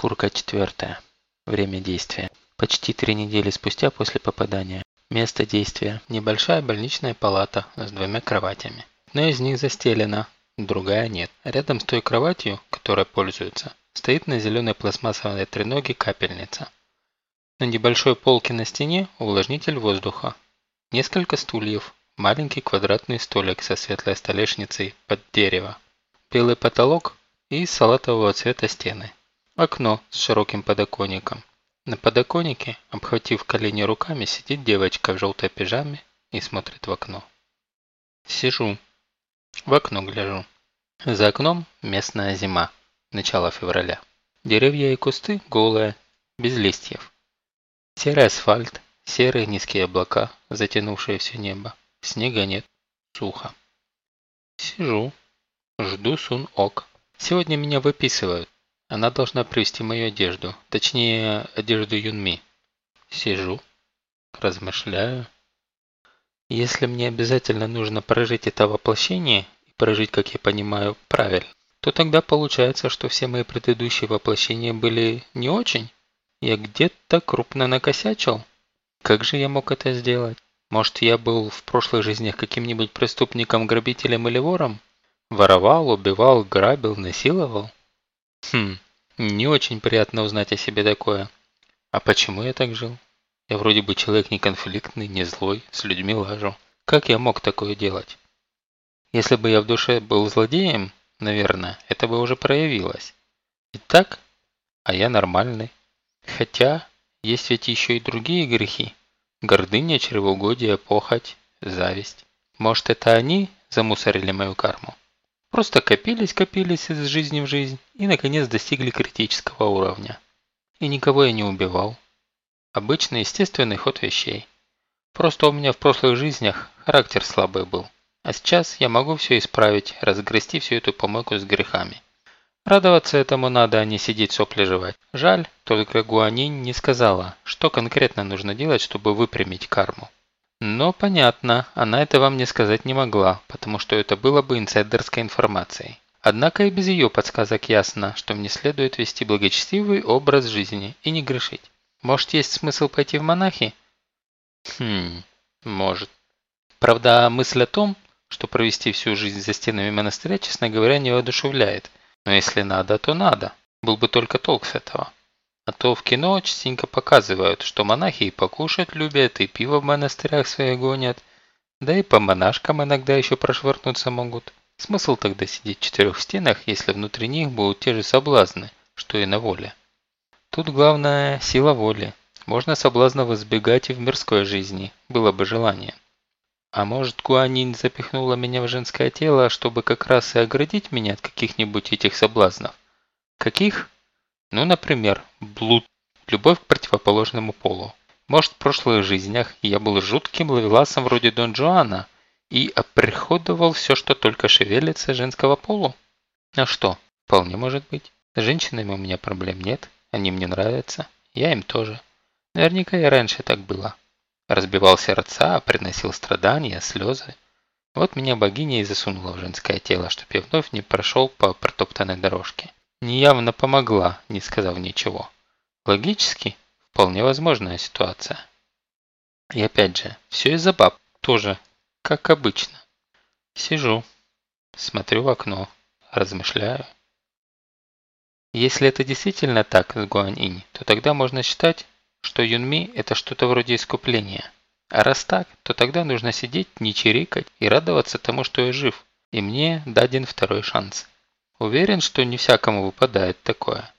Шкурка четвертая. Время действия. Почти три недели спустя после попадания. Место действия. Небольшая больничная палата с двумя кроватями. Одна из них застелена, другая нет. Рядом с той кроватью, которой пользуются, стоит на зеленой пластмассовой треноге капельница. На небольшой полке на стене увлажнитель воздуха. Несколько стульев, маленький квадратный столик со светлой столешницей под дерево. Белый потолок и салатового цвета стены. Окно с широким подоконником. На подоконнике, обхватив колени руками, сидит девочка в желтой пижаме и смотрит в окно. Сижу. В окно гляжу. За окном местная зима. Начало февраля. Деревья и кусты голые, без листьев. Серый асфальт, серые низкие облака, затянувшие все небо. Снега нет, сухо. Сижу, жду сун-ок. Сегодня меня выписывают. Она должна привезти мою одежду, точнее, одежду Юнми. Сижу, размышляю. Если мне обязательно нужно прожить это воплощение, и прожить, как я понимаю, правильно, то тогда получается, что все мои предыдущие воплощения были не очень. Я где-то крупно накосячил. Как же я мог это сделать? Может, я был в прошлых жизнях каким-нибудь преступником, грабителем или вором? Воровал, убивал, грабил, насиловал? Хм, не очень приятно узнать о себе такое. А почему я так жил? Я вроде бы человек не конфликтный, не злой, с людьми лажу. Как я мог такое делать? Если бы я в душе был злодеем, наверное, это бы уже проявилось. Ведь так? А я нормальный. Хотя, есть ведь еще и другие грехи. Гордыня, чревоугодие, похоть, зависть. Может, это они замусорили мою карму? Просто копились-копились из жизни в жизнь и наконец достигли критического уровня. И никого я не убивал. Обычный естественный ход вещей. Просто у меня в прошлых жизнях характер слабый был. А сейчас я могу все исправить, разгрести всю эту помойку с грехами. Радоваться этому надо, а не сидеть сопли жевать. Жаль, только Гуанинь не сказала, что конкретно нужно делать, чтобы выпрямить карму. Но понятно, она это вам не сказать не могла, потому что это было бы инсайдерской информацией. Однако и без ее подсказок ясно, что мне следует вести благочестивый образ жизни и не грешить. Может, есть смысл пойти в монахи? Хм, может. Правда, мысль о том, что провести всю жизнь за стенами монастыря, честно говоря, не воодушевляет. Но если надо, то надо. Был бы только толк с этого. А то в кино частенько показывают, что монахи и покушать любят, и пиво в монастырях свои гонят, да и по монашкам иногда еще прошвырнуться могут. Смысл тогда сидеть в четырех стенах, если внутри них будут те же соблазны, что и на воле? Тут главное сила воли. Можно соблазнов избегать и в мирской жизни, было бы желание. А может, Гуанин запихнула меня в женское тело, чтобы как раз и оградить меня от каких-нибудь этих соблазнов? Каких? Ну, например, блуд, любовь к противоположному полу. Может, в прошлых жизнях я был жутким ловеласом вроде Дон Жуана и оприходовал все, что только шевелится женского полу? А что, вполне может быть. С женщинами у меня проблем нет, они мне нравятся, я им тоже. Наверняка и раньше так было. Разбивал сердца, приносил страдания, слезы. Вот меня богиня и засунула в женское тело, чтоб я вновь не прошел по протоптанной дорожке неявно помогла, не сказав ничего. Логически, вполне возможная ситуация. И опять же, все из-за баб, тоже, как обычно. Сижу, смотрю в окно, размышляю. Если это действительно так с Гуань-инь, то тогда можно считать, что Юнми – это что-то вроде искупления. А раз так, то тогда нужно сидеть, не чирикать и радоваться тому, что я жив, и мне даден второй шанс. Уверен, что не всякому выпадает такое.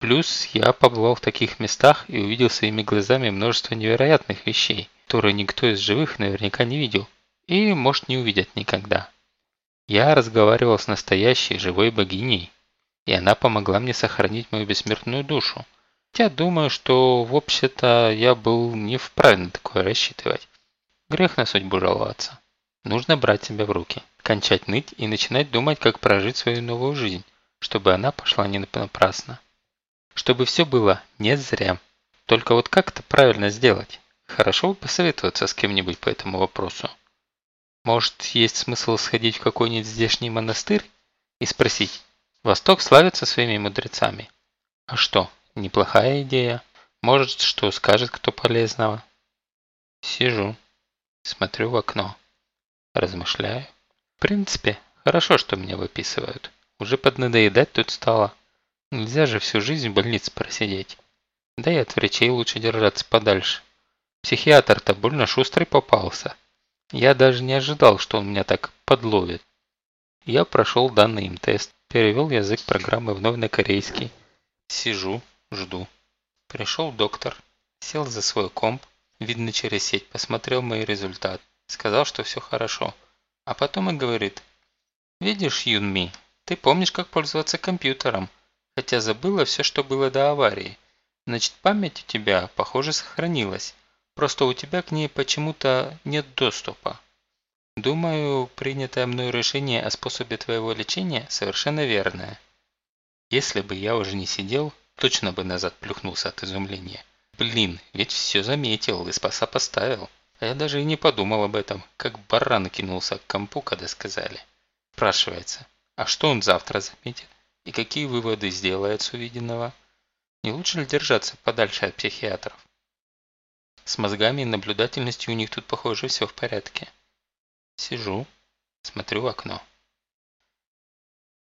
Плюс я побывал в таких местах и увидел своими глазами множество невероятных вещей, которые никто из живых наверняка не видел и, может, не увидят никогда. Я разговаривал с настоящей живой богиней, и она помогла мне сохранить мою бессмертную душу. Я думаю, что, в общем-то, я был не вправе на такое рассчитывать. Грех на судьбу жаловаться. Нужно брать себя в руки кончать ныть и начинать думать, как прожить свою новую жизнь, чтобы она пошла не напрасно. Чтобы все было не зря. Только вот как это правильно сделать? Хорошо бы посоветоваться с кем-нибудь по этому вопросу. Может, есть смысл сходить в какой-нибудь здешний монастырь и спросить. Восток славится своими мудрецами. А что, неплохая идея. Может, что скажет кто полезного. Сижу, смотрю в окно, размышляю. В принципе, хорошо, что меня выписывают. Уже поднадоедать тут стало. Нельзя же всю жизнь в больнице просидеть. Да и от врачей лучше держаться подальше. Психиатр-то больно шустрый попался. Я даже не ожидал, что он меня так подловит. Я прошел данный им тест, перевел язык программы вновь на корейский. Сижу, жду. Пришел доктор, сел за свой комп, видно через сеть, посмотрел мои результаты, сказал, что все хорошо. А потом и говорит, «Видишь, Юнми, ты помнишь, как пользоваться компьютером, хотя забыла все, что было до аварии. Значит, память у тебя, похоже, сохранилась. Просто у тебя к ней почему-то нет доступа. Думаю, принятое мной решение о способе твоего лечения совершенно верное. Если бы я уже не сидел, точно бы назад плюхнулся от изумления. Блин, ведь все заметил и спаса поставил. А я даже и не подумал об этом, как баран кинулся к компу, когда сказали. Спрашивается, а что он завтра заметит? И какие выводы сделает с увиденного? Не лучше ли держаться подальше от психиатров? С мозгами и наблюдательностью у них тут, похоже, все в порядке. Сижу, смотрю в окно.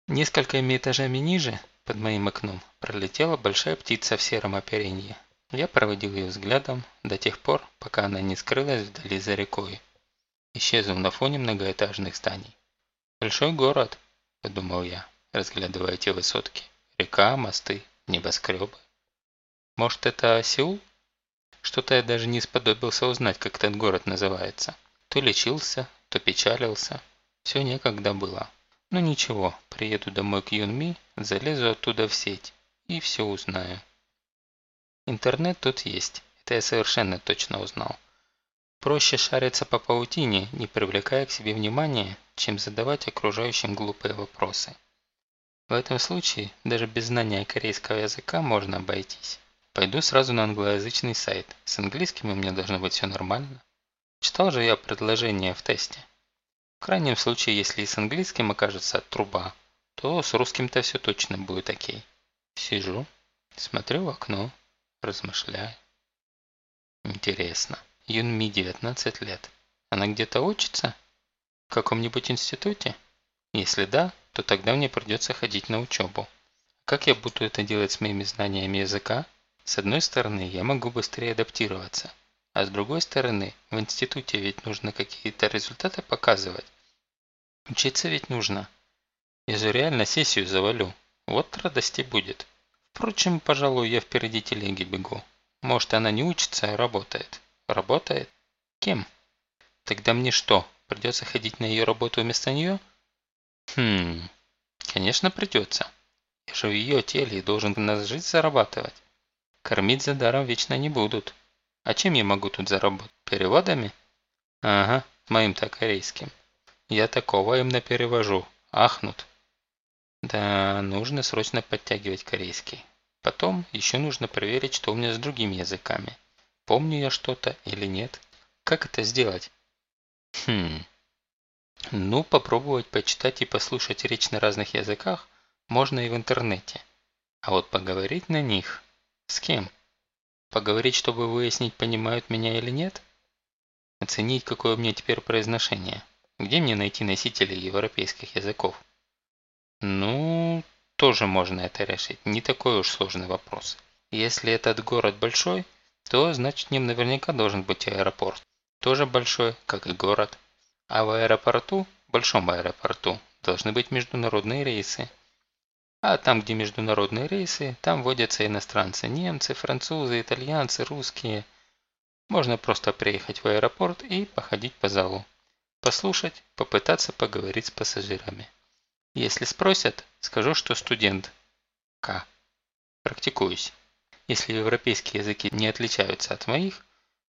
Несколькими этажами ниже, под моим окном, пролетела большая птица в сером оперенье. Я проводил ее взглядом до тех пор, пока она не скрылась вдали за рекой, исчезнув на фоне многоэтажных зданий. «Большой город», – подумал я, разглядывая эти высотки. «Река, мосты, небоскребы. Может, это Сеул?» Что-то я даже не сподобился узнать, как этот город называется. То лечился, то печалился. Все некогда было. Ну ничего, приеду домой к Юнми, залезу оттуда в сеть и все узнаю. Интернет тут есть, это я совершенно точно узнал. Проще шариться по паутине, не привлекая к себе внимания, чем задавать окружающим глупые вопросы. В этом случае даже без знания корейского языка можно обойтись. Пойду сразу на англоязычный сайт. С английским у меня должно быть все нормально. Читал же я предложение в тесте. В крайнем случае, если и с английским окажется труба, то с русским-то все точно будет окей. Сижу, смотрю в окно, размышляю. Интересно, Юнми 19 лет. Она где-то учится? В каком-нибудь институте? Если да, то тогда мне придется ходить на учебу. Как я буду это делать с моими знаниями языка? С одной стороны, я могу быстрее адаптироваться, а с другой стороны, в институте ведь нужно какие-то результаты показывать. Учиться ведь нужно. Я же реально сессию завалю. Вот радости будет. Впрочем, пожалуй, я впереди телеги бегу. Может, она не учится, а работает. Работает? Кем? Тогда мне что, придется ходить на ее работу вместо нее? Хм, конечно придется. Я же в ее теле и должен нас жить зарабатывать. Кормить за даром вечно не будут. А чем я могу тут заработать? Переводами? Ага, моим-то корейским. Я такого им наперевожу. Ахнут. Да, нужно срочно подтягивать корейский. Потом еще нужно проверить, что у меня с другими языками. Помню я что-то или нет. Как это сделать? Хм. Ну, попробовать почитать и послушать речь на разных языках можно и в интернете. А вот поговорить на них с кем? Поговорить, чтобы выяснить, понимают меня или нет? Оценить, какое у меня теперь произношение. Где мне найти носителей европейских языков? Ну, тоже можно это решить. Не такой уж сложный вопрос. Если этот город большой, то значит в нем наверняка должен быть аэропорт. Тоже большой, как и город. А в аэропорту, большом аэропорту, должны быть международные рейсы. А там, где международные рейсы, там водятся иностранцы, немцы, французы, итальянцы, русские. Можно просто приехать в аэропорт и походить по залу. Послушать, попытаться поговорить с пассажирами. Если спросят, скажу, что студент. К. Практикуюсь. Если европейские языки не отличаются от моих,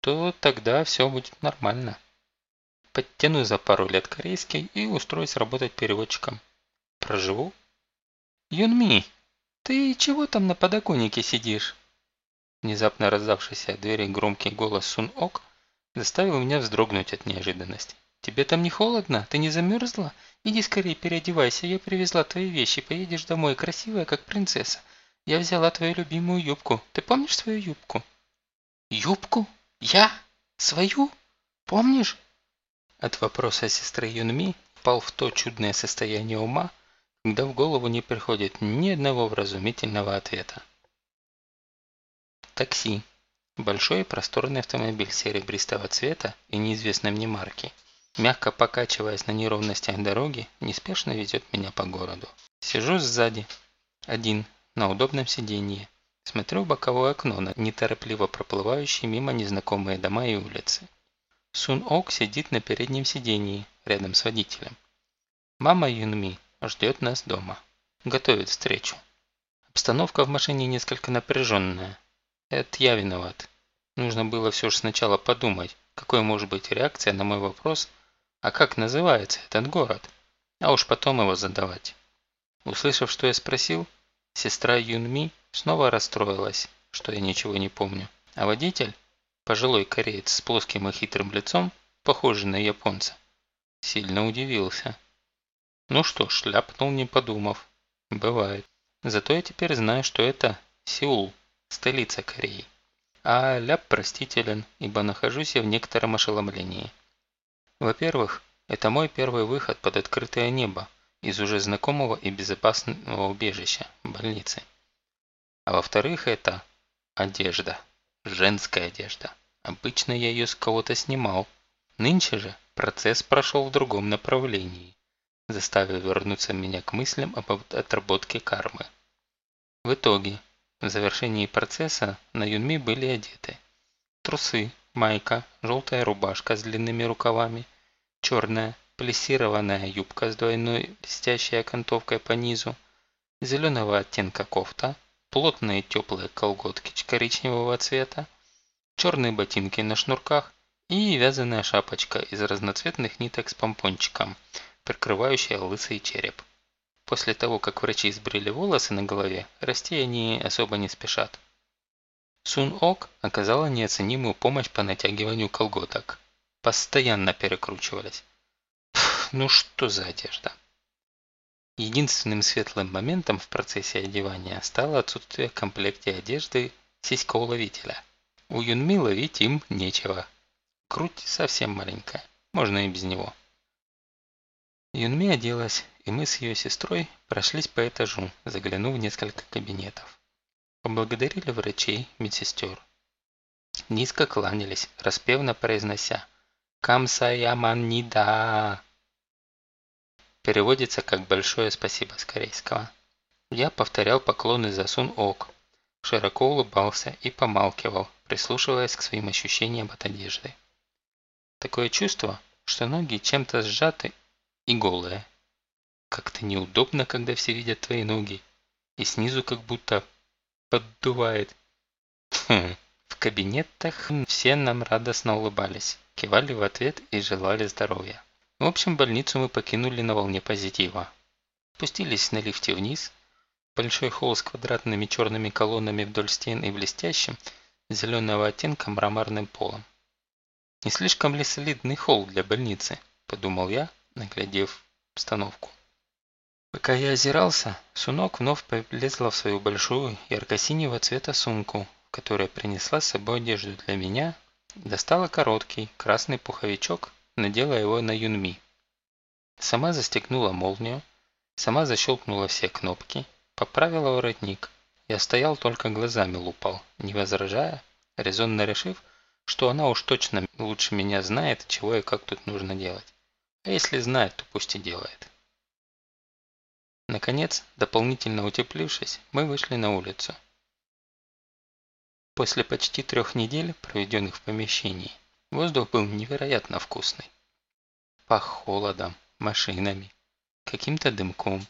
то тогда все будет нормально. Подтяну за пару лет корейский и устроюсь работать переводчиком. Проживу «Юнми, ты чего там на подоконнике сидишь?» Внезапно раздавшийся от двери громкий голос Сун Ок заставил меня вздрогнуть от неожиданности. «Тебе там не холодно? Ты не замерзла? Иди скорее переодевайся, я привезла твои вещи, поедешь домой красивая, как принцесса. Я взяла твою любимую юбку. Ты помнишь свою юбку?» «Юбку? Я? Свою? Помнишь?» От вопроса сестры Юнми впал в то чудное состояние ума, когда в голову не приходит ни одного вразумительного ответа. Такси. Большой и просторный автомобиль серебристого цвета и неизвестной мне марки. Мягко покачиваясь на неровностях дороги, неспешно везет меня по городу. Сижу сзади, один, на удобном сиденье. Смотрю в боковое окно на неторопливо проплывающие мимо незнакомые дома и улицы. Сун Ок сидит на переднем сиденье, рядом с водителем. Мама Юнми ждет нас дома. Готовит встречу. Обстановка в машине несколько напряженная. Это я виноват. Нужно было все же сначала подумать, какой может быть реакция на мой вопрос, а как называется этот город, а уж потом его задавать. Услышав, что я спросил, сестра Юнми снова расстроилась, что я ничего не помню, а водитель, пожилой кореец с плоским и хитрым лицом, похожий на японца, сильно удивился. Ну что ж, ляпнул не подумав. Бывает. Зато я теперь знаю, что это Сеул, столица Кореи. А ляп простителен, ибо нахожусь я в некотором ошеломлении. Во-первых, это мой первый выход под открытое небо из уже знакомого и безопасного убежища – больницы. А во-вторых, это одежда, женская одежда. Обычно я ее с кого-то снимал. Нынче же процесс прошел в другом направлении заставив вернуться меня к мыслям об отработке кармы. В итоге, в завершении процесса на Юнми были одеты трусы, майка, желтая рубашка с длинными рукавами, черная плессированная юбка с двойной блестящей окантовкой по низу, зеленого оттенка кофта, плотные теплые колготки коричневого цвета, черные ботинки на шнурках и вязаная шапочка из разноцветных ниток с помпончиком – прикрывающая лысый череп. После того, как врачи сбрили волосы на голове, расти они особо не спешат. Сун Ок оказала неоценимую помощь по натягиванию колготок. Постоянно перекручивались. Пф, ну что за одежда? Единственным светлым моментом в процессе одевания стало отсутствие в комплекте одежды сиськоуловителя. У Юнми ловить им нечего. Грудь совсем маленькая, можно и без него. Юнми оделась, и мы с ее сестрой прошлись по этажу, заглянув в несколько кабинетов. Поблагодарили врачей, медсестер. Низко кланялись, распевно произнося «Камсаяманнида!» Переводится как «большое спасибо» с корейского. Я повторял поклоны за Сун Ок, широко улыбался и помалкивал, прислушиваясь к своим ощущениям от одежды. Такое чувство, что ноги чем-то сжаты и голая. Как-то неудобно, когда все видят твои ноги. И снизу как будто поддувает. Хм. В кабинетах все нам радостно улыбались, кивали в ответ и желали здоровья. В общем, больницу мы покинули на волне позитива. Спустились на лифте вниз. Большой холл с квадратными черными колоннами вдоль стен и блестящим, зеленого оттенка мраморным полом. Не слишком ли солидный холл для больницы, подумал я, наглядев обстановку. Пока я озирался, Сунок вновь полезла в свою большую ярко-синего цвета сумку, которая принесла с собой одежду для меня, достала короткий красный пуховичок, надела его на Юнми. Сама застегнула молнию, сама защелкнула все кнопки, поправила воротник. Я стоял только глазами лупал, не возражая, резонно решив, что она уж точно лучше меня знает, чего и как тут нужно делать. А если знает, то пусть и делает. Наконец, дополнительно утеплившись, мы вышли на улицу. После почти трех недель, проведенных в помещении, воздух был невероятно вкусный. Пах холодом, машинами, каким-то дымком,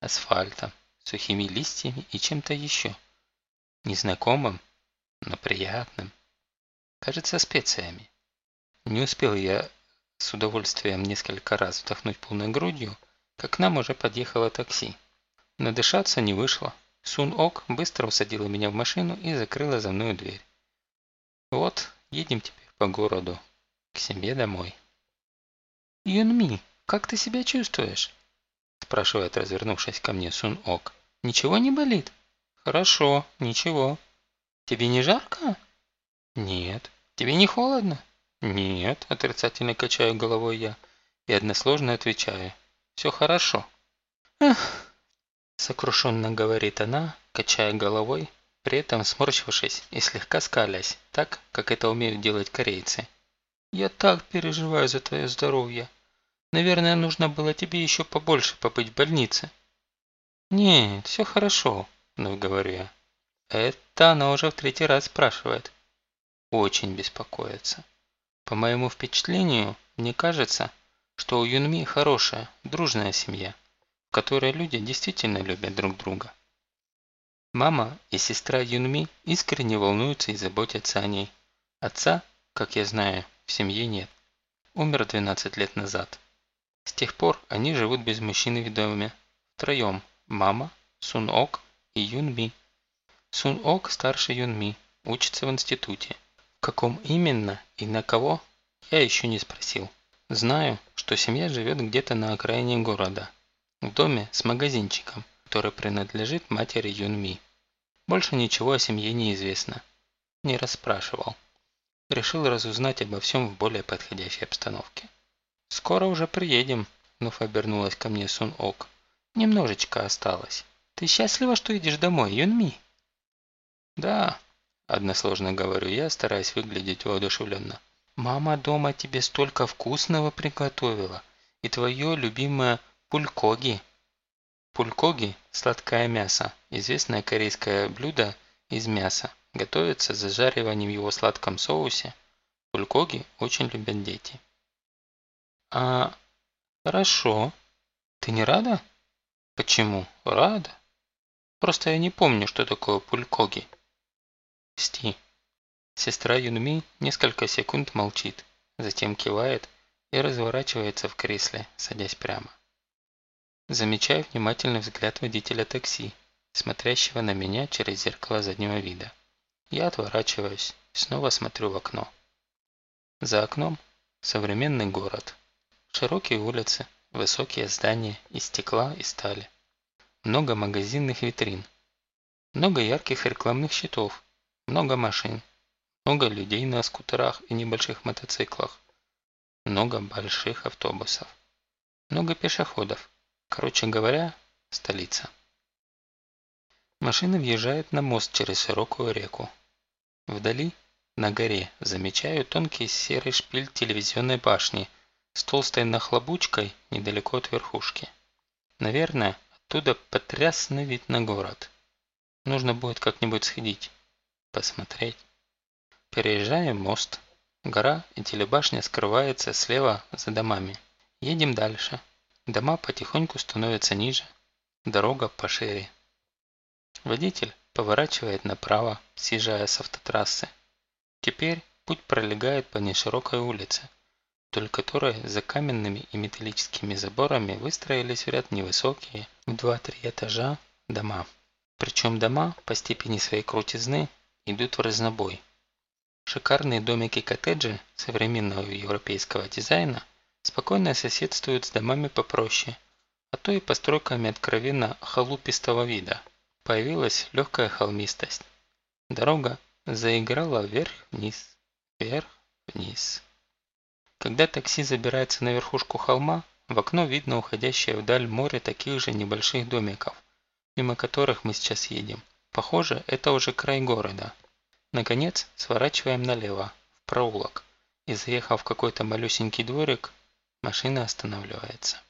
асфальтом, сухими листьями и чем-то еще. Незнакомым, но приятным. Кажется, специями. Не успел я с удовольствием несколько раз вдохнуть полной грудью, к нам уже подъехало такси. Надышаться не вышло. Сун Ок быстро усадила меня в машину и закрыла за мной дверь. Вот, едем теперь по городу, к себе домой. «Юнми, как ты себя чувствуешь?» спрашивает, развернувшись ко мне Сун Ок. «Ничего не болит?» Хорошо, ничего. Тебе не жарко? Нет. Тебе не холодно? Нет, отрицательно качаю головой я и односложно отвечаю. Все хорошо. Эх, сокрушенно говорит она, качая головой, при этом сморщившись и слегка скалясь, так, как это умеют делать корейцы. «Я так переживаю за твое здоровье. Наверное, нужно было тебе еще побольше побыть в больнице». «Нет, все хорошо», – вновь говорю я. Это она уже в третий раз спрашивает. Очень беспокоится. По моему впечатлению, мне кажется, что у Юнми хорошая, дружная семья, в которой люди действительно любят друг друга. Мама и сестра Юнми искренне волнуются и заботятся о ней. Отца, как я знаю, в семье нет. Умер 12 лет назад. С тех пор они живут без мужчины в доме. Втроем. Мама, Сун Ок и Юн Ми. Сун Ок старше Юн Ми, учится в институте. В каком именно и на кого, я еще не спросил. Знаю, что семья живет где-то на окраине города. В доме с магазинчиком который принадлежит матери Юнми. Больше ничего о семье не известно. Не расспрашивал. Решил разузнать обо всем в более подходящей обстановке. «Скоро уже приедем», – вновь обернулась ко мне Сун Ок. «Немножечко осталось. Ты счастлива, что идешь домой, Юнми?» «Да», – односложно говорю я, стараясь выглядеть воодушевленно. «Мама дома тебе столько вкусного приготовила. И твое любимое пулькоги Пулькоги – сладкое мясо, известное корейское блюдо из мяса. Готовится зажариванием в его сладком соусе. Пулькоги очень любят дети. А, хорошо. Ты не рада? Почему? Рада. Просто я не помню, что такое пулькоги. Сти. Сестра Юнми несколько секунд молчит, затем кивает и разворачивается в кресле, садясь прямо. Замечаю внимательный взгляд водителя такси, смотрящего на меня через зеркало заднего вида. Я отворачиваюсь, снова смотрю в окно. За окном современный город. Широкие улицы, высокие здания из стекла и стали. Много магазинных витрин. Много ярких рекламных щитов. Много машин. Много людей на скутерах и небольших мотоциклах. Много больших автобусов. Много пешеходов. Короче говоря, столица. Машина въезжает на мост через широкую реку. Вдали, на горе, замечаю тонкий серый шпиль телевизионной башни с толстой нахлобучкой недалеко от верхушки. Наверное, оттуда потрясный вид на город. Нужно будет как-нибудь сходить, посмотреть. Переезжаем мост. Гора и телебашня скрываются слева за домами. Едем дальше. Дома потихоньку становятся ниже, дорога пошире. Водитель поворачивает направо, съезжая с автотрассы. Теперь путь пролегает по неширокой улице, вдоль которой за каменными и металлическими заборами выстроились в ряд невысокие, в 2-3 этажа, дома. Причем дома по степени своей крутизны идут в разнобой. Шикарные домики-коттеджи современного европейского дизайна спокойно соседствуют с домами попроще, а то и постройками откровенно халупистого вида. Появилась легкая холмистость. Дорога заиграла вверх-вниз, вверх-вниз. Когда такси забирается на верхушку холма, в окно видно уходящее вдаль море таких же небольших домиков, мимо которых мы сейчас едем. Похоже, это уже край города. Наконец, сворачиваем налево, в проулок, и заехав в какой-то малюсенький дворик, Машина останавливается.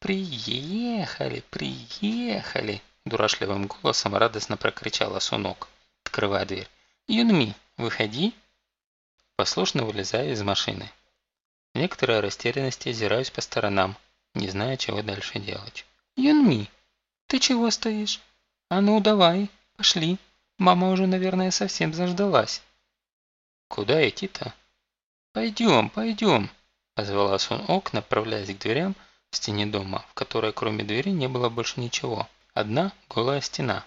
«Приехали, приехали!» Дурашливым голосом радостно прокричала Сунок, открывая дверь. «Юнми, выходи!» Послушно вылезаю из машины. В некоторой растерянности озираюсь по сторонам, не зная, чего дальше делать. «Юнми, ты чего стоишь? А ну давай, пошли. Мама уже, наверное, совсем заждалась». «Куда идти-то?» «Пойдем, пойдем», Позвала Сун Ок, направляясь к дверям в стене дома, в которой кроме двери не было больше ничего. Одна голая стена.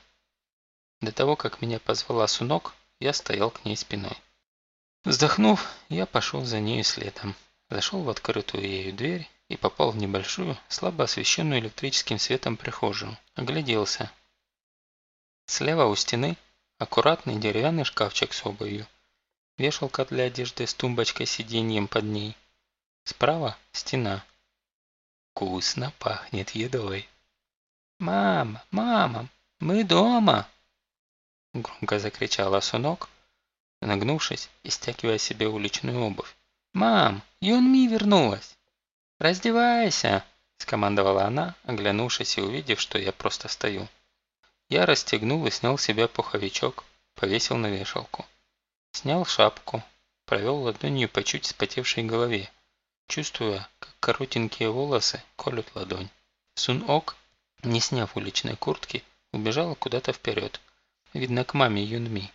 До того, как меня позвала Сунок, я стоял к ней спиной. Вздохнув, я пошел за ней следом. Зашел в открытую ею дверь и попал в небольшую, слабо освещенную электрическим светом прихожую. Огляделся. Слева у стены аккуратный деревянный шкафчик с обувью. Вешалка для одежды с тумбочкой сиденьем под ней. Справа стена. Вкусно пахнет едой. «Мама, мама, мы дома!» Громко закричала Сунок, нагнувшись и стягивая себе уличную обувь. «Мам, Юнми вернулась!» «Раздевайся!» – скомандовала она, оглянувшись и увидев, что я просто стою. Я расстегнул и снял с себя пуховичок, повесил на вешалку. Снял шапку, провел ладонью по чуть вспотевшей голове, чувствуя, как коротенькие волосы колют ладонь. Сун-Ок, не сняв уличной куртки, убежала куда-то вперед, видно к маме Юнми.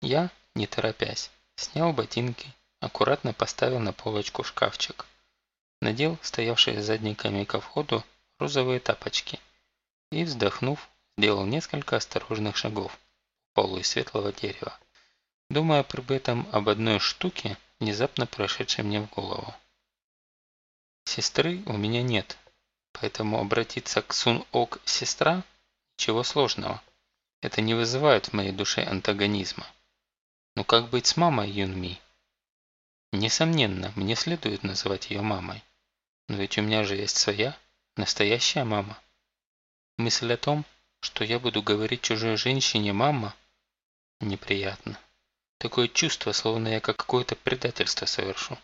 Я, не торопясь, снял ботинки, аккуратно поставил на полочку шкафчик. Надел стоявшие задниками ко входу розовые тапочки и, вздохнув, сделал несколько осторожных шагов по полу из светлого дерева, думая при этом об одной штуке, внезапно прошедшей мне в голову. Сестры у меня нет, поэтому обратиться к Сун-Ок сестра – ничего сложного. Это не вызывает в моей душе антагонизма. Но как быть с мамой Юнми? Несомненно, мне следует называть ее мамой. Но ведь у меня же есть своя, настоящая мама. Мысль о том, что я буду говорить чужой женщине «мама» неприятно. Такое чувство, словно я как какое-то предательство совершу.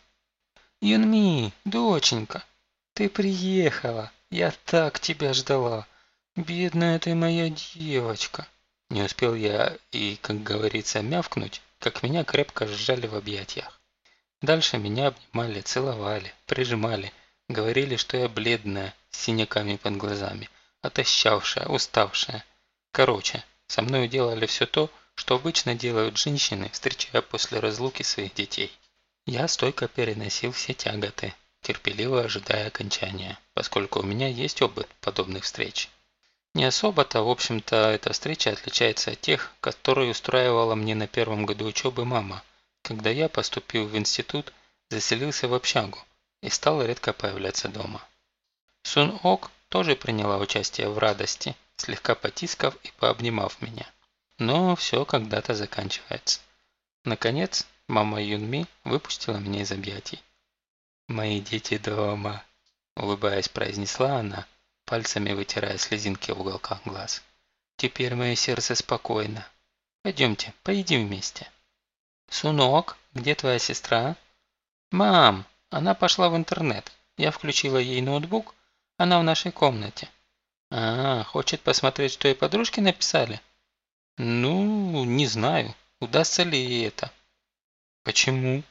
«Юнми, доченька, ты приехала. Я так тебя ждала. Бедная ты моя девочка». Не успел я и, как говорится, мявкнуть, как меня крепко сжали в объятиях. Дальше меня обнимали, целовали, прижимали, говорили, что я бледная, с синяками под глазами, отощавшая, уставшая. Короче, со мной делали все то, что обычно делают женщины, встречая после разлуки своих детей. Я стойко переносил все тяготы, терпеливо ожидая окончания, поскольку у меня есть опыт подобных встреч. Не особо-то, в общем-то, эта встреча отличается от тех, которые устраивала мне на первом году учебы мама, когда я поступил в институт, заселился в общагу и стал редко появляться дома. Сун Ок тоже приняла участие в радости, слегка потискав и пообнимав меня. Но все когда-то заканчивается. Наконец, мама Юнми выпустила меня из объятий. «Мои дети дома», – улыбаясь, произнесла она, пальцами вытирая слезинки в уголках глаз. «Теперь мое сердце спокойно. Пойдемте, поедим вместе». «Сунок, где твоя сестра?» «Мам, она пошла в интернет. Я включила ей ноутбук, она в нашей комнате». «А, хочет посмотреть, что ей подружки написали?» «Ну, не знаю, удастся ли ей это». «Почему?»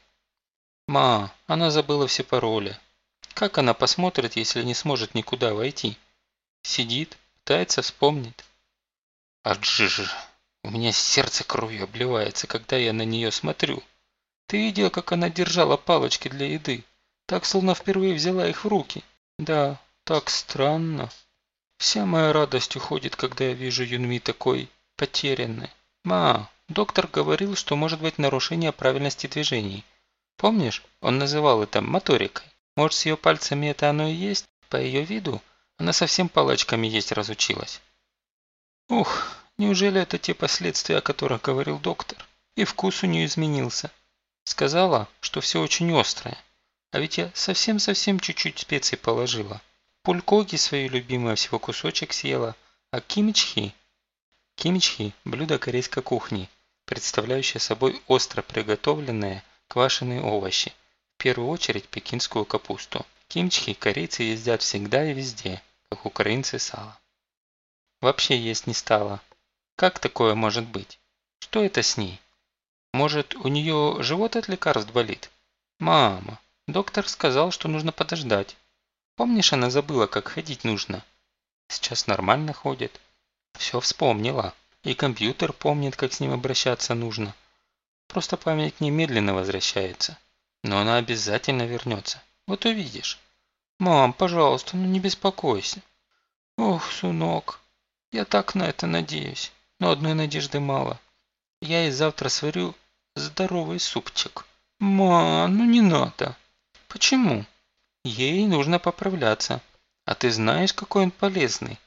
«Ма, она забыла все пароли. Как она посмотрит, если не сможет никуда войти?» Сидит, пытается вспомнить. Аджиж, у меня сердце кровью обливается, когда я на нее смотрю. Ты видел, как она держала палочки для еды? Так, словно впервые взяла их в руки. Да, так странно. Вся моя радость уходит, когда я вижу Юнми такой потерянной. Ма, доктор говорил, что может быть нарушение правильности движений. Помнишь, он называл это моторикой. Может, с ее пальцами это оно и есть? По ее виду она совсем палочками есть разучилась. Ух, неужели это те последствия, о которых говорил доктор? И вкус у нее изменился. Сказала, что все очень острое. А ведь я совсем-совсем чуть-чуть специй положила. Пулькоги свою любимую всего кусочек съела, а кимчхи... Кимчхи – блюдо корейской кухни, представляющее собой остро приготовленные квашеные овощи, в первую очередь пекинскую капусту. Кимчхи корейцы едят всегда и везде, как украинцы сало. Вообще есть не стало. Как такое может быть? Что это с ней? Может, у нее живот от лекарств болит? Мама, доктор сказал, что нужно подождать. Помнишь, она забыла, как ходить нужно? Сейчас нормально ходит. Все вспомнила. И компьютер помнит, как с ним обращаться нужно. Просто память немедленно возвращается. Но она обязательно вернется. Вот увидишь. Мам, пожалуйста, ну не беспокойся. Ох, сынок, я так на это надеюсь, но одной надежды мало. Я и завтра сварю здоровый супчик. Ма, ну не надо. Почему? Ей нужно поправляться. А ты знаешь, какой он полезный.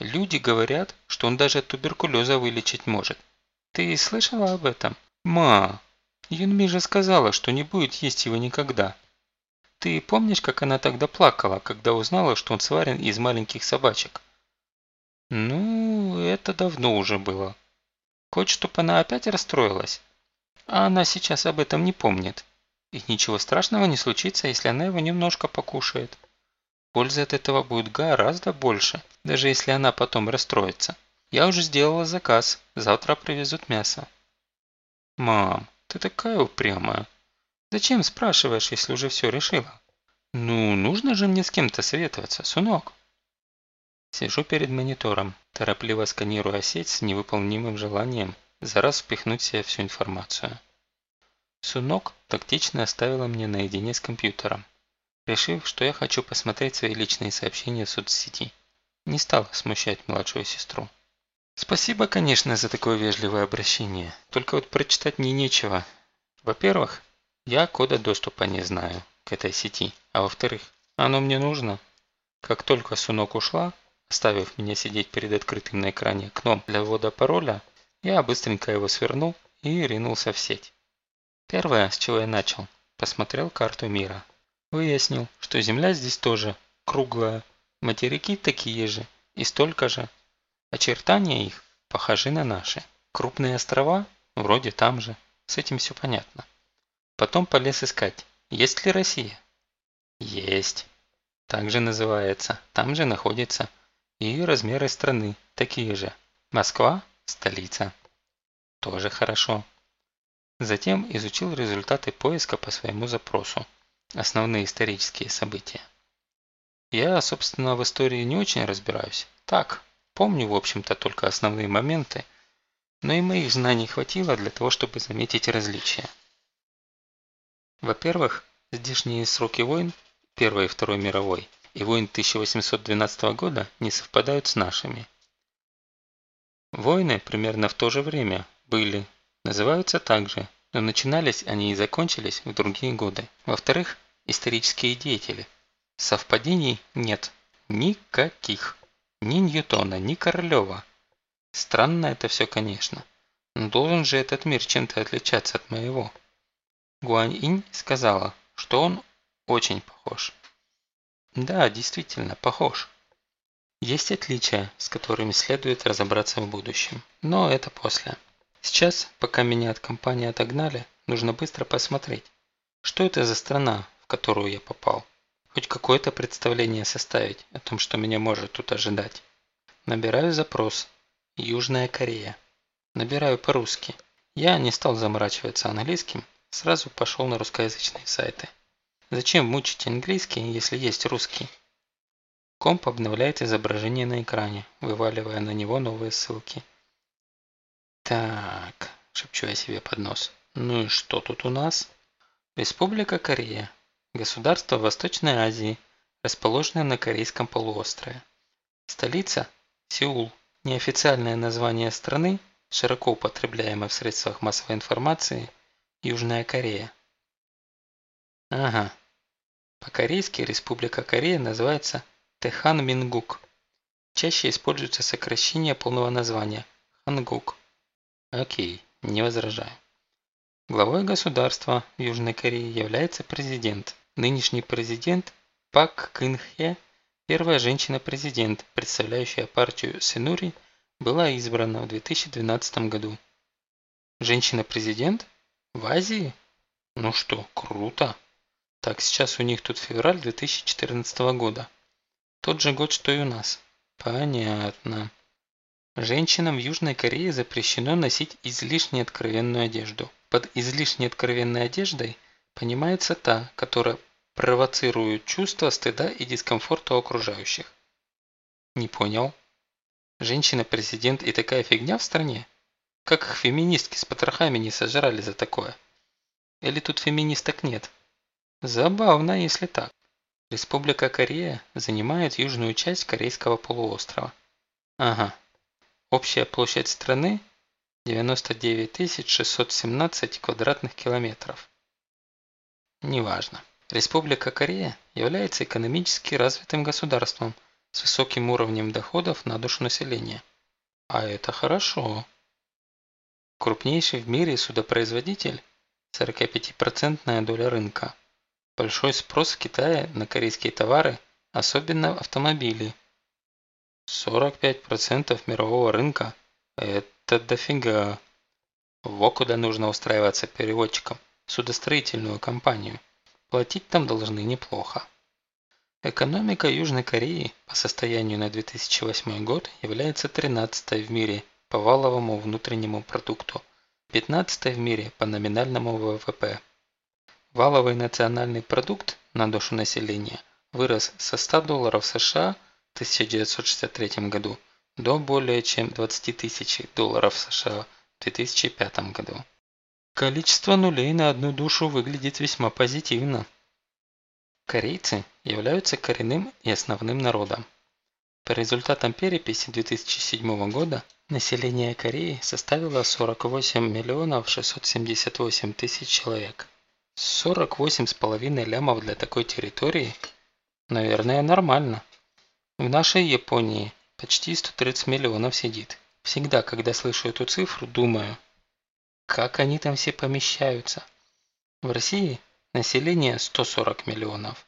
Люди говорят, что он даже от туберкулеза вылечить может. Ты слышала об этом? Ма, Юнми же сказала, что не будет есть его никогда. Ты помнишь, как она тогда плакала, когда узнала, что он сварен из маленьких собачек? Ну, это давно уже было. Хочешь, чтобы она опять расстроилась? А она сейчас об этом не помнит. И ничего страшного не случится, если она его немножко покушает. Пользы от этого будет гораздо больше, даже если она потом расстроится. Я уже сделала заказ, завтра привезут мясо. Мам, ты такая упрямая. Зачем спрашиваешь, если уже все решила? Ну, нужно же мне с кем-то советоваться, сунок. Сижу перед монитором, торопливо сканируя сеть с невыполнимым желанием за раз впихнуть в себя всю информацию. Сунок тактично оставила мне наедине с компьютером решив, что я хочу посмотреть свои личные сообщения в соцсети. Не стал смущать младшую сестру. Спасибо, конечно, за такое вежливое обращение. Только вот прочитать мне нечего. Во-первых, я кода доступа не знаю к этой сети. А во-вторых, оно мне нужно. Как только Сунок ушла, оставив меня сидеть перед открытым на экране окном для ввода пароля, я быстренько его свернул и ринулся в сеть. Первое, с чего я начал, посмотрел карту мира. Выяснил, что Земля здесь тоже круглая, материки такие же и столько же. Очертания их похожи на наши. Крупные острова вроде там же. С этим все понятно. Потом полез искать, есть ли Россия. Есть. Так же называется, там же находится. И размеры страны такие же. Москва – столица. Тоже хорошо. Затем изучил результаты поиска по своему запросу основные исторические события. Я, собственно, в истории не очень разбираюсь. Так, помню, в общем-то, только основные моменты, но и моих знаний хватило для того, чтобы заметить различия. Во-первых, здешние сроки войн, Первой и Второй мировой, и войн 1812 года не совпадают с нашими. Войны примерно в то же время были, называются также, но начинались они и закончились в другие годы. Во-вторых, исторические деятели. Совпадений нет. Никаких. Ни Ньютона, ни Королева. Странно это все, конечно. Но должен же этот мир чем-то отличаться от моего. Гуань-инь сказала, что он очень похож. Да, действительно, похож. Есть отличия, с которыми следует разобраться в будущем. Но это после. Сейчас, пока меня от компании отогнали, нужно быстро посмотреть, что это за страна, которую я попал. Хоть какое-то представление составить о том, что меня может тут ожидать. Набираю запрос. Южная Корея. Набираю по-русски. Я не стал заморачиваться английским, сразу пошел на русскоязычные сайты. Зачем мучить английский, если есть русский? Комп обновляет изображение на экране, вываливая на него новые ссылки. Так, шепчу я себе под нос. Ну и что тут у нас? Республика Корея. Государство в Восточной Азии, расположенное на Корейском полуострове. Столица – Сеул. Неофициальное название страны, широко употребляемое в средствах массовой информации – Южная Корея. Ага. По-корейски Республика Корея называется Тэхан Мингук. Чаще используется сокращение полного названия – Хангук. Окей, не возражаю. Главой государства Южной Корее является президент. Нынешний президент Пак Кын Хе, первая женщина-президент, представляющая партию Сенури, была избрана в 2012 году. Женщина-президент? В Азии? Ну что, круто. Так, сейчас у них тут февраль 2014 года. Тот же год, что и у нас. Понятно. Женщинам в Южной Корее запрещено носить излишне откровенную одежду. Под излишне откровенной одеждой – понимается та, которая провоцирует чувство стыда и дискомфорта окружающих. Не понял. Женщина-президент и такая фигня в стране? Как их феминистки с потрохами не сожрали за такое? Или тут феминисток нет? Забавно, если так. Республика Корея занимает южную часть Корейского полуострова. Ага. Общая площадь страны 99 617 квадратных километров. Неважно. Республика Корея является экономически развитым государством с высоким уровнем доходов на душу населения. А это хорошо. Крупнейший в мире судопроизводитель – 45% доля рынка. Большой спрос в Китае на корейские товары, особенно автомобили. 45% мирового рынка – это дофига. Во куда нужно устраиваться переводчиком – судостроительную компанию. Платить там должны неплохо. Экономика Южной Кореи по состоянию на 2008 год является 13 в мире по валовому внутреннему продукту, 15 в мире по номинальному ВВП. Валовый национальный продукт на душу населения вырос со 100 долларов США 1963 году до более чем 20 тысяч долларов США в 2005 году. Количество нулей на одну душу выглядит весьма позитивно. Корейцы являются коренным и основным народом. По результатам переписи 2007 года население Кореи составило 48 миллионов 678 тысяч человек. 48,5 лямов для такой территории, наверное, нормально. В нашей Японии почти 130 миллионов сидит. Всегда, когда слышу эту цифру, думаю, как они там все помещаются? В России население 140 миллионов.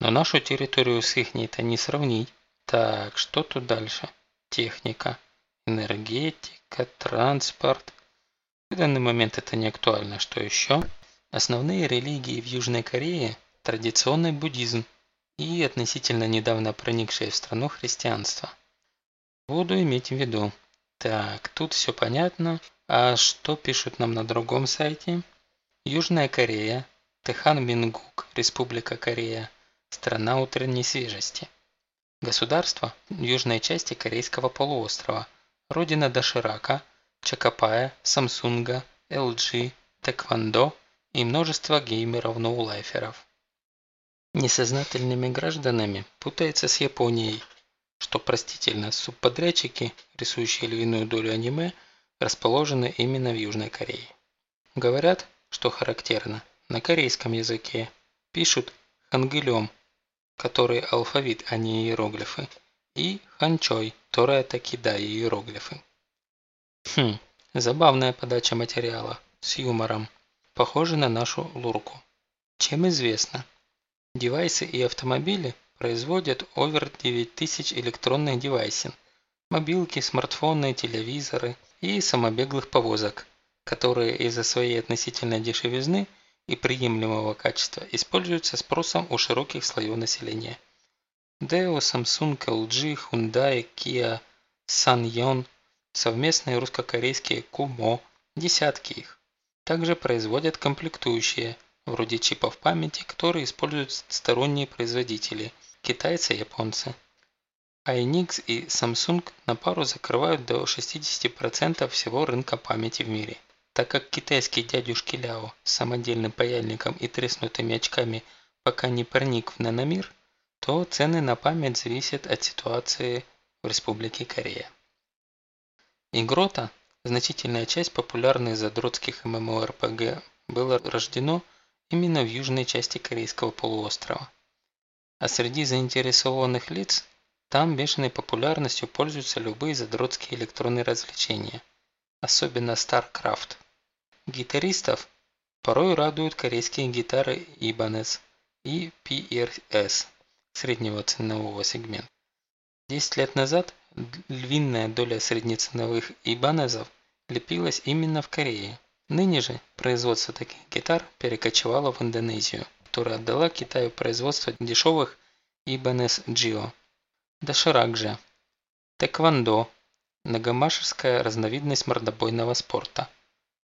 Но нашу территорию с ихней-то не сравнить. Так, что тут дальше? Техника, энергетика, транспорт. В данный момент это не актуально. Что еще? Основные религии в Южной Корее – традиционный буддизм и относительно недавно проникшее в страну христианство. Буду иметь в виду. Так, тут все понятно. А что пишут нам на другом сайте? Южная Корея, Тэхан Мингук, Республика Корея, страна утренней свежести. Государство южной части Корейского полуострова, родина доширака, Чакапая, Самсунга, LG, Тэквондо и множество геймеров-ноулайферов. Несознательными гражданами путается с Японией, что простительно субподрядчики, рисующие львиную долю аниме, расположены именно в Южной Корее. Говорят, что характерно, на корейском языке пишут хангылем, который алфавит, а не иероглифы, и ханчой, которая таки да иероглифы. Хм, забавная подача материала, с юмором, похоже на нашу лурку. Чем известно? Девайсы и автомобили производят овер 9000 электронных девайсин, мобилки, смартфоны, телевизоры и самобеглых повозок, которые из-за своей относительной дешевизны и приемлемого качества используются спросом у широких слоев населения. Deo, Samsung, LG, Hyundai, Kia, Sanyon, совместные русско-корейские Kumo, десятки их. Также производят комплектующие, вроде чипов памяти, которые используют сторонние производители, китайцы и японцы. Hynix и Samsung на пару закрывают до 60% всего рынка памяти в мире. Так как китайский дядюшки Ляо с самодельным паяльником и треснутыми очками пока не проник в наномир, то цены на память зависят от ситуации в Республике Корея. Игрота, значительная часть популярных задротских MMORPG, было рождено именно в южной части Корейского полуострова. А среди заинтересованных лиц там бешеной популярностью пользуются любые задротские электронные развлечения, особенно StarCraft. Гитаристов порой радуют корейские гитары Ibanez и PRS среднего ценового сегмента. 10 лет назад львиная доля среднеценовых Ибанезов лепилась именно в Корее. Ныне же производство таких гитар перекочевало в Индонезию, которая отдала Китаю производство дешевых Ibanez Geo. Доширак же. Тэквондо. Многомашерская разновидность мордобойного спорта.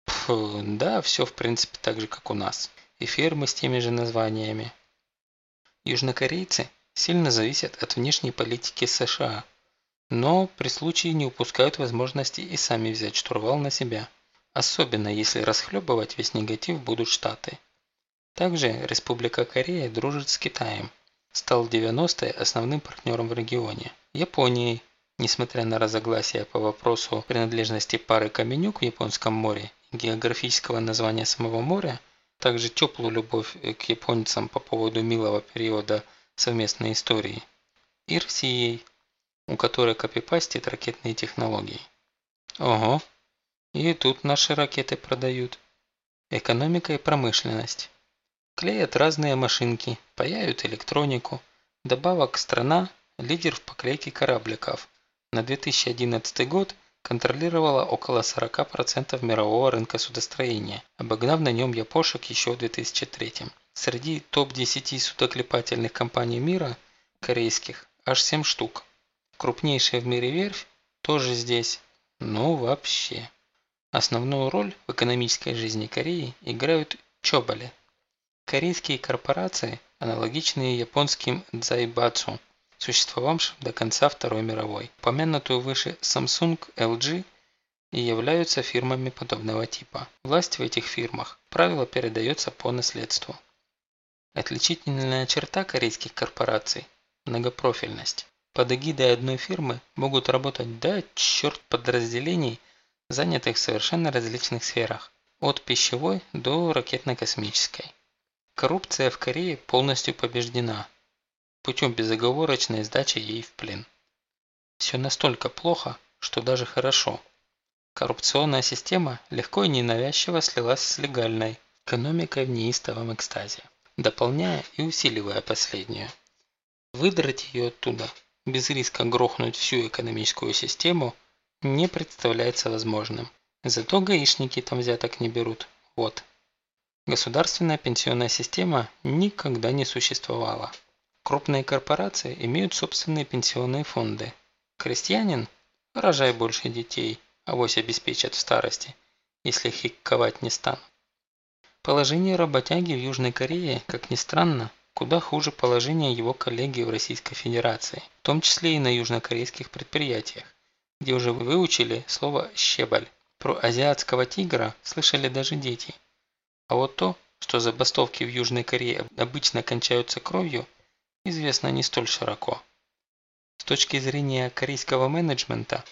Пф, да, все в принципе так же, как у нас. И фермы с теми же названиями. Южнокорейцы сильно зависят от внешней политики США, но при случае не упускают возможности и сами взять штурвал на себя. Особенно если расхлебывать весь негатив будут Штаты. Также Республика Корея дружит с Китаем – стал в 90-е основным партнером в регионе. Японией, несмотря на разогласия по вопросу принадлежности пары Каменюк в Японском море географического названия самого моря, также теплую любовь к японцам по поводу милого периода совместной истории. и Россией, у которой копипастит ракетные технологии. Ого, и тут наши ракеты продают. Экономика и промышленность. Клеят разные машинки, паяют электронику. Добавок страна – лидер в поклейке корабликов. На 2011 год контролировала около 40% мирового рынка судостроения, обогнав на нем япошек еще в 2003. Среди топ-10 судоклепательных компаний мира, корейских, аж 7 штук. Крупнейшая в мире верфь тоже здесь. Ну вообще. Основную роль в экономической жизни Кореи играют чобали. Корейские корпорации, аналогичные японским дзайбацу, существовавшим до конца Второй мировой. Упомянутую выше Samsung, LG и являются фирмами подобного типа. Власть в этих фирмах, правило, передается по наследству. Отличительная черта корейских корпораций – многопрофильность. Под эгидой одной фирмы могут работать да черт подразделений – занятых в совершенно различных сферах, от пищевой до ракетно-космической. Коррупция в Корее полностью побеждена, путем безоговорочной сдачи ей в плен. Все настолько плохо, что даже хорошо. Коррупционная система легко и ненавязчиво слилась с легальной, экономикой в неистовом экстазе, дополняя и усиливая последнюю. Выдрать ее оттуда, без риска грохнуть всю экономическую систему, не представляется возможным. Зато гаишники там взяток не берут. Вот. Государственная пенсионная система никогда не существовала. Крупные корпорации имеют собственные пенсионные фонды. Крестьянин – рожай больше детей, авось обеспечат в старости, если хикковать не станут. Положение работяги в Южной Корее, как ни странно, куда хуже положения его коллеги в Российской Федерации, в том числе и на южнокорейских предприятиях где уже выучили слово «щебаль». Про азиатского тигра слышали даже дети. А вот то, что забастовки в Южной Корее обычно кончаются кровью, известно не столь широко. С точки зрения корейского менеджмента,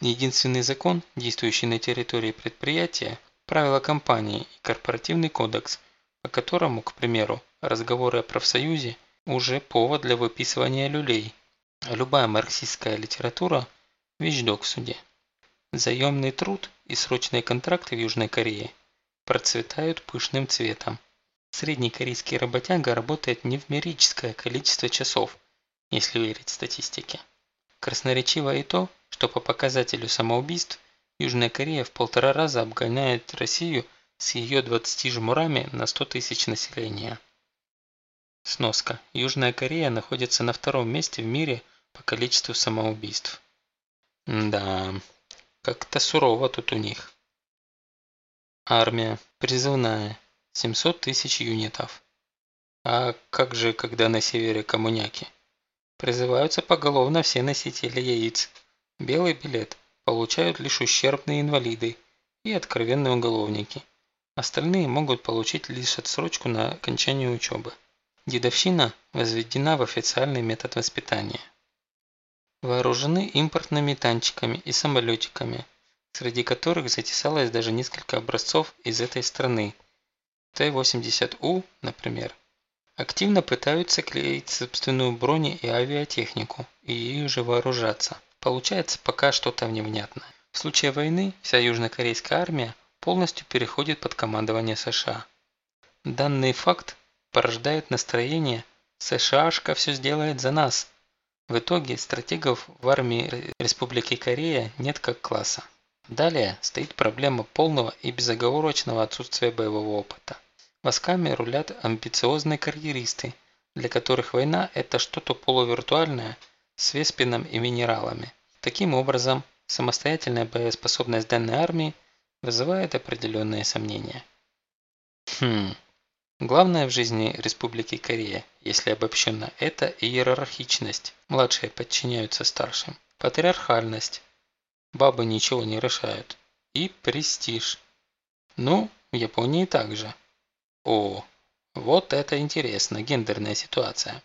единственный закон, действующий на территории предприятия, правила компании и корпоративный кодекс, по которому, к примеру, разговоры о профсоюзе уже повод для выписывания люлей. Любая марксистская литература Вещдок в суде. Заемный труд и срочные контракты в Южной Корее процветают пышным цветом. Средний корейский работяга работает не в мерическое количество часов, если верить статистике. Красноречиво и то, что по показателю самоубийств Южная Корея в полтора раза обгоняет Россию с ее 20 жмурами на 100 тысяч населения. Сноска. Южная Корея находится на втором месте в мире по количеству самоубийств. Да, как-то сурово тут у них. Армия. Призывная. 700 тысяч юнитов. А как же, когда на севере коммуняки? Призываются поголовно все носители яиц. Белый билет получают лишь ущербные инвалиды и откровенные уголовники. Остальные могут получить лишь отсрочку на окончание учебы. Дедовщина возведена в официальный метод воспитания вооружены импортными танчиками и самолетиками, среди которых затесалось даже несколько образцов из этой страны. Т-80У, например, активно пытаются клеить собственную брони и авиатехнику, и ею же вооружаться. Получается пока что-то невнятно. В случае войны вся южнокорейская армия полностью переходит под командование США. Данный факт порождает настроение «СШАшка все сделает за нас», в итоге стратегов в армии Республики Корея нет как класса. Далее стоит проблема полного и безоговорочного отсутствия боевого опыта. Восками рулят амбициозные карьеристы, для которых война – это что-то полувиртуальное с веспином и минералами. Таким образом, самостоятельная боеспособность данной армии вызывает определенные сомнения. Хм, Главное в жизни Республики Корея, если обобщенно, это иерархичность. Младшие подчиняются старшим. Патриархальность. Бабы ничего не решают. И престиж. Ну, в Японии также. О, вот это интересно, гендерная ситуация.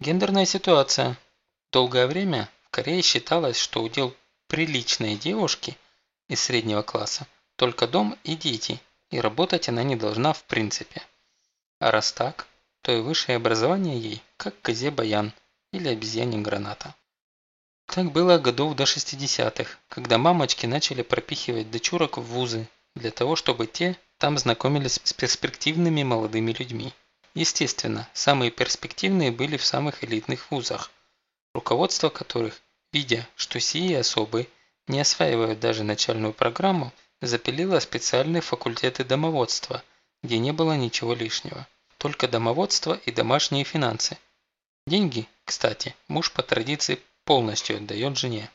Гендерная ситуация. Долгое время в Корее считалось, что удел приличной девушки из среднего класса только дом и дети, и работать она не должна в принципе. А раз так, то и высшее образование ей, как козе баян. или обезьянья граната. Так было годов до 60-х, когда мамочки начали пропихивать дочурок в вузы, для того, чтобы те там знакомились с перспективными молодыми людьми. Естественно, самые перспективные были в самых элитных вузах, руководство которых, видя, что сии особы не осваивают даже начальную программу, запилило специальные факультеты домоводства, где не было ничего лишнего. Только домоводство и домашние финансы. Деньги, кстати, муж по традиции полностью отдает жене.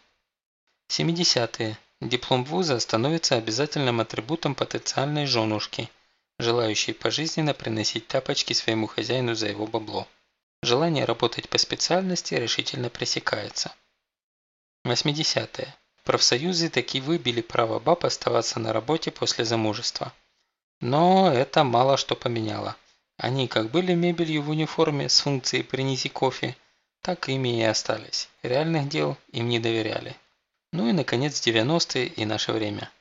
70-е. Диплом вуза становится обязательным атрибутом потенциальной женушки, желающей пожизненно приносить тапочки своему хозяину за его бабло. Желание работать по специальности решительно пресекается. 80-е. Профсоюзы таки выбили право баб оставаться на работе после замужества. Но это мало что поменяло. Они как были мебелью в униформе с функцией «принеси кофе», так ими и остались. Реальных дел им не доверяли. Ну и, наконец, 90-е и наше время.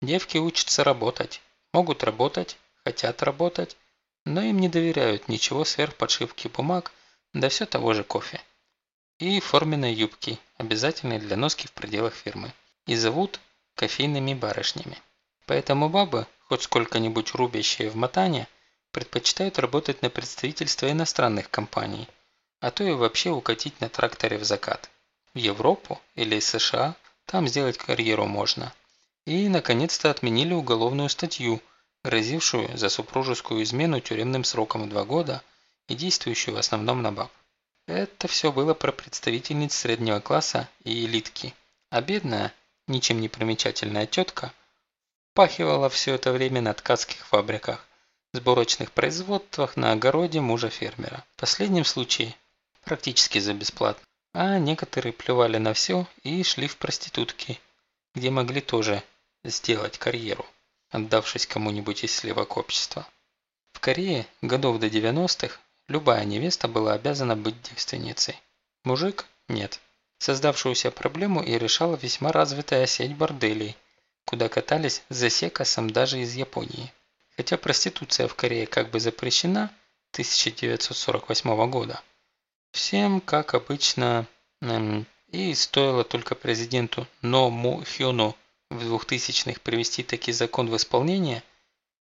Девки учатся работать. Могут работать, хотят работать, но им не доверяют ничего сверх подшивки бумаг, да все того же кофе. И форменные юбки, обязательные для носки в пределах фирмы. И зовут кофейными барышнями. Поэтому бабы, хоть сколько-нибудь рубящие в мотане, предпочитают работать на представительство иностранных компаний – а то и вообще укатить на тракторе в закат. В Европу или США, там сделать карьеру можно. И, наконец-то, отменили уголовную статью, грозившую за супружескую измену тюремным сроком в два года и действующую в основном на баб. Это все было про представительниц среднего класса и элитки. А бедная, ничем не примечательная тетка, пахивала все это время на ткацких фабриках, сборочных производствах на огороде мужа фермера. В последнем случае практически за бесплатно. А некоторые плевали на все и шли в проститутки, где могли тоже сделать карьеру, отдавшись кому-нибудь из сливок общества. В Корее годов до 90-х любая невеста была обязана быть девственницей. Мужик – нет. Создавшуюся проблему и решала весьма развитая сеть борделей, куда катались за секосом даже из Японии. Хотя проституция в Корее как бы запрещена 1948 года, Всем, как обычно, эм, и стоило только президенту Но Му Хёну в 2000-х привести такой закон в исполнение,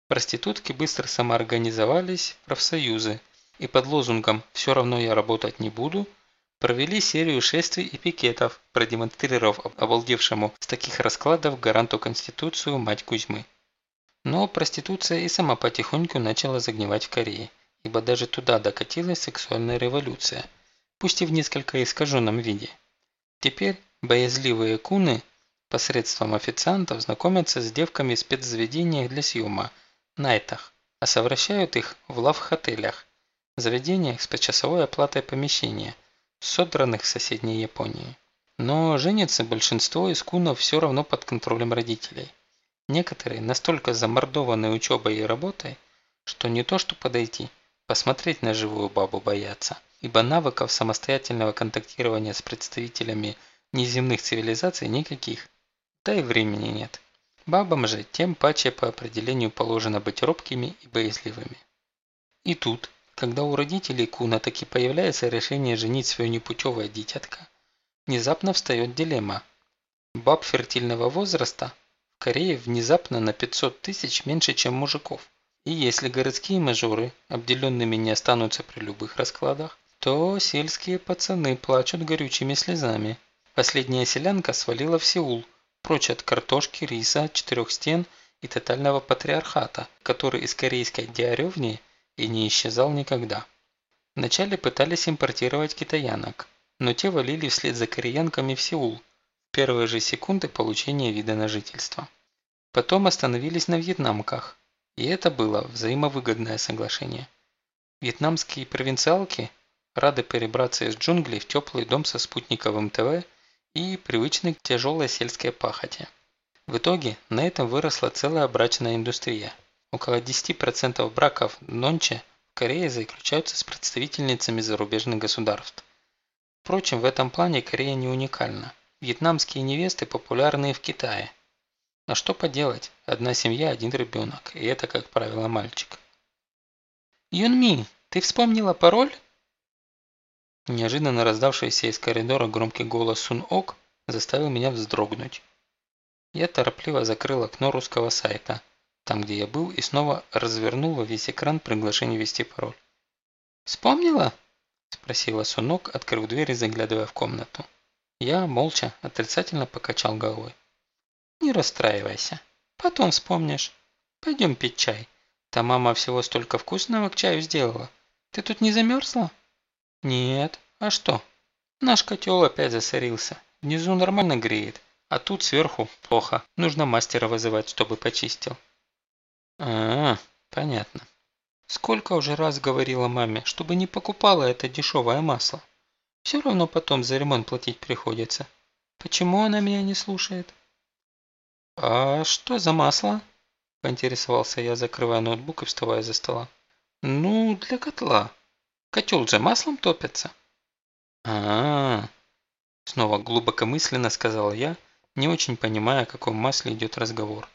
проститутки быстро самоорганизовались в профсоюзы и под лозунгом «все равно я работать не буду» провели серию шествий и пикетов, продемонстрировав обалдевшему с таких раскладов гаранту Конституцию мать Кузьмы. Но проституция и сама потихоньку начала загнивать в Корее ибо даже туда докатилась сексуальная революция, пусть и в несколько искаженном виде. Теперь боязливые куны посредством официантов знакомятся с девками в спецзаведениях для съема, найтах, а совращают их в лав-хотелях, заведениях с почасовой оплатой помещения, содранных в соседней Японии. Но женится большинство из кунов все равно под контролем родителей. Некоторые настолько замордованы учебой и работой, что не то что подойти – Посмотреть на живую бабу боятся, ибо навыков самостоятельного контактирования с представителями неземных цивилизаций никаких, да и времени нет. Бабам же тем паче по определению положено быть робкими и боязливыми. И тут, когда у родителей Куна таки появляется решение женить свое непутевое дитятка, внезапно встает дилемма. Баб фертильного возраста в Корее внезапно на 500 тысяч меньше, чем мужиков. И если городские мажоры обделенными не останутся при любых раскладах, то сельские пацаны плачут горючими слезами. Последняя селянка свалила в Сеул, прочь от картошки, риса, четырех стен и тотального патриархата, который из корейской диаревни и не исчезал никогда. Вначале пытались импортировать китаянок, но те валили вслед за кореянками в Сеул в первые же секунды получения вида на жительство. Потом остановились на вьетнамках, и это было взаимовыгодное соглашение. Вьетнамские провинциалки рады перебраться из джунглей в теплый дом со спутниковым ТВ и привычной к тяжелой сельской пахоте. В итоге на этом выросла целая брачная индустрия. Около 10% браков нонче в Корее заключаются с представительницами зарубежных государств. Впрочем, в этом плане Корея не уникальна. Вьетнамские невесты популярны в Китае – но что поделать, одна семья, один ребенок, и это, как правило, мальчик. «Юнми, ты вспомнила пароль?» Неожиданно раздавшийся из коридора громкий голос Сун-Ок заставил меня вздрогнуть. Я торопливо закрыл окно русского сайта, там где я был, и снова развернул во весь экран приглашение ввести пароль. «Вспомнила?» – спросила Сунок, открыв дверь и заглядывая в комнату. Я, молча, отрицательно покачал головой. «Не расстраивайся. Потом вспомнишь. Пойдем пить чай. Та мама всего столько вкусного к чаю сделала. Ты тут не замерзла?» «Нет. А что?» «Наш котел опять засорился. Внизу нормально греет, а тут сверху плохо. Нужно мастера вызывать, чтобы почистил». «А, понятно. Сколько уже раз говорила маме, чтобы не покупала это дешевое масло. Все равно потом за ремонт платить приходится. Почему она меня не слушает?» «А что за масло?» – поинтересовался я, закрывая ноутбук и вставая за стола. «Ну, для котла. Котел же маслом топится». А, -а, а Снова глубокомысленно сказал я, не очень понимая, о каком масле идет разговор.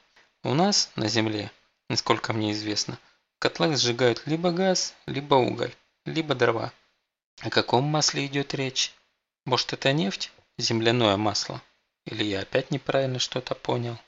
У нас, на Земле, насколько мне известно, в котлах сжигают либо газ, либо уголь, либо дрова. О каком масле идет речь? Может это нефть? Земляное масло? Или я опять неправильно что-то понял?